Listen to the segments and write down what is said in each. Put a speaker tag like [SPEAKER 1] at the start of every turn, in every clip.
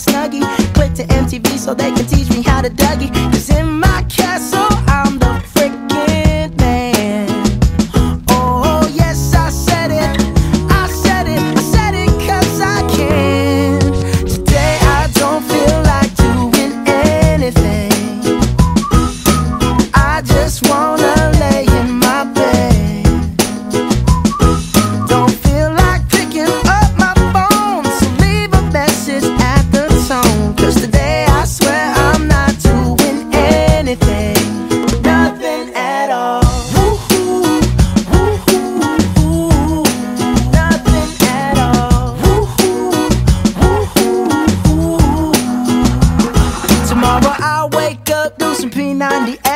[SPEAKER 1] Snuggie. Click to MTV so they can teach me how to Dougie. Cause in my castle,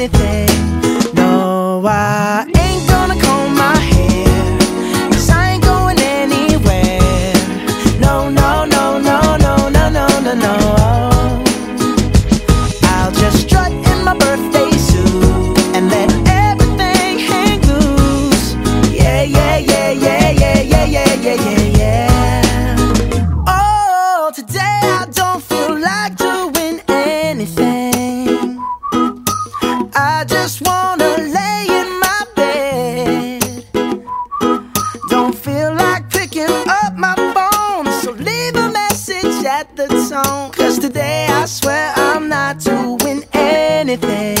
[SPEAKER 1] anything. Wanna lay in my bed. Don't feel like picking up my phone, so leave a message at the tone. Cause today I swear I'm not doing anything.